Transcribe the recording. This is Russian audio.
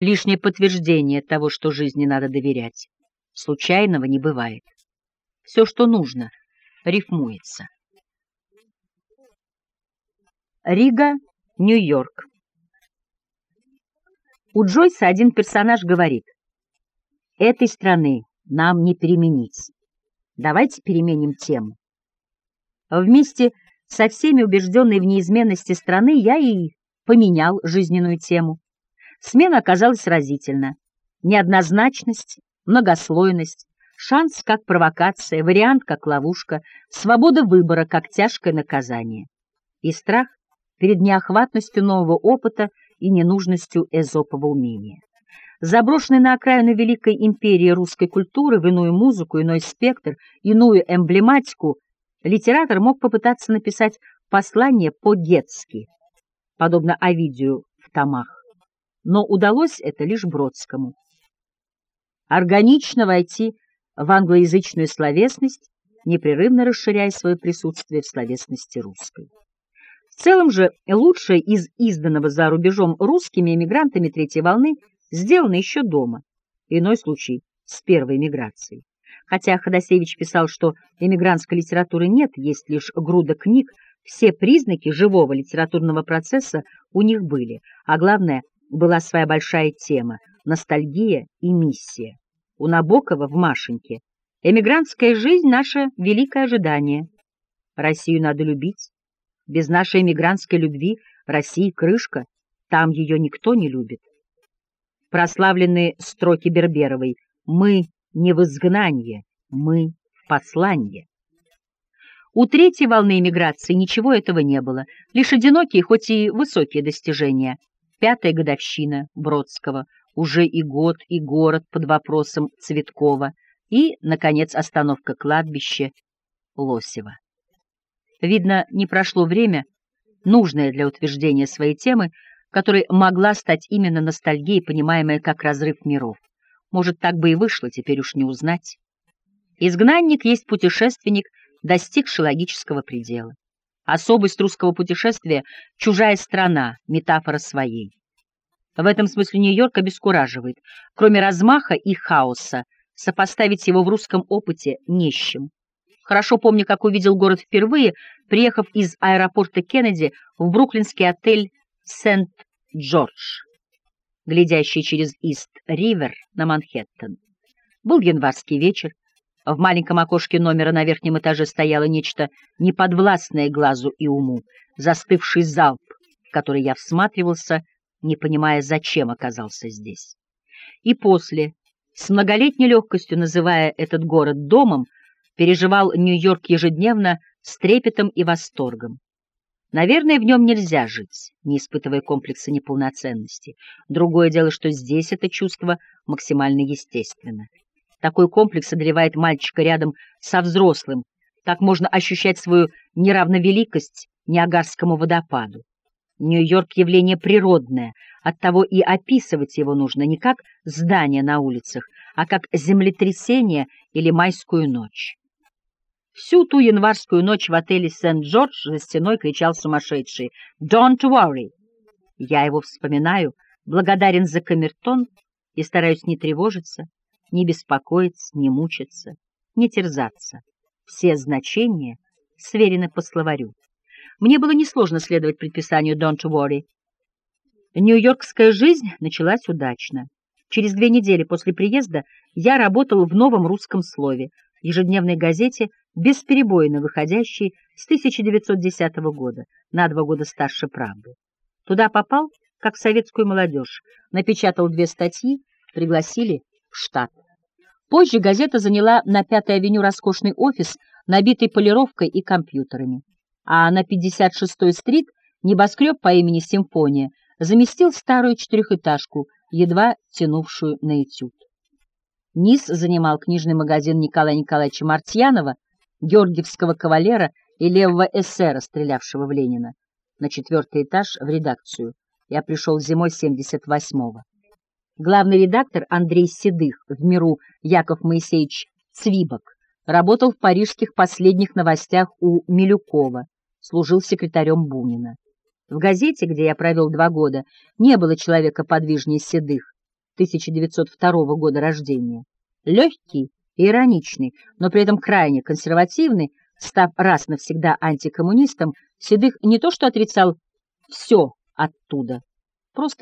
лишнее подтверждение того, что жизни надо доверять. Случайного не бывает. Все, что нужно, рифмуется. Рига, Нью-Йорк. У Джойса один персонаж говорит, «Этой страны нам не переменить. Давайте переменим тему». Вместе со всеми убежденной в неизменности страны я и поменял жизненную тему. Смена оказалась разительна. Неоднозначность, многослойность, шанс как провокация, вариант как ловушка, свобода выбора как тяжкое наказание. И страх перед неохватностью нового опыта и ненужностью эзопового умения. Заброшенный на окраину великой империи русской культуры в иную музыку, иной спектр, иную эмблематику, литератор мог попытаться написать послание по-гетски, подобно Овидию в томах, но удалось это лишь Бродскому. Органично войти в англоязычную словесность, непрерывно расширяя свое присутствие в словесности русской. В целом же лучшее из изданного за рубежом русскими эмигрантами третьей волны сделано еще дома, иной случай с первой миграцией. Хотя Ходосевич писал, что эмигрантской литературы нет, есть лишь груда книг, все признаки живого литературного процесса у них были, а главное, была своя большая тема — ностальгия и миссия. У Набокова в «Машеньке» эмигрантская жизнь — наше великое ожидание. Россию надо любить, без нашей эмигрантской любви России крышка, там ее никто не любит. Прославленные строки Берберовой «Мы не в изгнании, мы в послании». У третьей волны эмиграции ничего этого не было, лишь одинокие, хоть и высокие достижения. Пятая годовщина Бродского, уже и год, и город под вопросом Цветкова, и, наконец, остановка кладбища Лосева. Видно, не прошло время, нужное для утверждения своей темы, которой могла стать именно ностальгия, понимаемая как разрыв миров. Может, так бы и вышло, теперь уж не узнать. Изгнанник есть путешественник, достигший логического предела. Особость русского путешествия — чужая страна, метафора своей. В этом смысле Нью-Йорк обескураживает. Кроме размаха и хаоса, сопоставить его в русском опыте не с чем. Хорошо помню, как увидел город впервые, приехав из аэропорта Кеннеди в бруклинский отель «Сент-Джордж», глядящий через Ист-Ривер на Манхэттен. Был январский вечер. В маленьком окошке номера на верхнем этаже стояло нечто неподвластное глазу и уму, застывший залп, в который я всматривался, не понимая, зачем оказался здесь. И после, с многолетней легкостью называя этот город домом, переживал Нью-Йорк ежедневно с трепетом и восторгом. Наверное, в нем нельзя жить, не испытывая комплекса неполноценности. Другое дело, что здесь это чувство максимально естественно. Такой комплекс одолевает мальчика рядом со взрослым. Так можно ощущать свою неравновеликость Ниагарскому водопаду. Нью-Йорк — явление природное, оттого и описывать его нужно не как здание на улицах, а как землетрясение или майскую ночь. Всю ту январскую ночь в отеле Сент-Джордж за стеной кричал сумасшедший «Don't worry!». Я его вспоминаю, благодарен за камертон и стараюсь не тревожиться, не беспокоиться, не мучиться, не терзаться. Все значения сверены по словарю. Мне было несложно следовать предписанию «Don't worry». Нью-Йоркская жизнь началась удачно. Через две недели после приезда я работал в новом русском слове, ежедневной газете, бесперебойно выходящей с 1910 года, на два года старше «Правды». Туда попал, как советскую молодежь, напечатал две статьи, пригласили в штат. Позже газета заняла на Пятой авеню роскошный офис, набитый полировкой и компьютерами. А на 56-й стрит небоскреб по имени Симфония заместил старую четырехэтажку, едва тянувшую на этюд. Низ занимал книжный магазин Николая Николаевича Мартьянова, георгиевского кавалера и левого эсера, стрелявшего в Ленина. На четвертый этаж в редакцию. Я пришел зимой 78-го. Главный редактор Андрей Седых, в миру Яков Моисеевич Цвибок, работал в парижских последних новостях у Милюкова, служил секретарем Бунина. В газете, где я провел два года, не было человека подвижнее Седых, 1902 года рождения, легкий и ироничный, но при этом крайне консервативный, став раз навсегда антикоммунистом, Седых не то что отрицал все оттуда, просто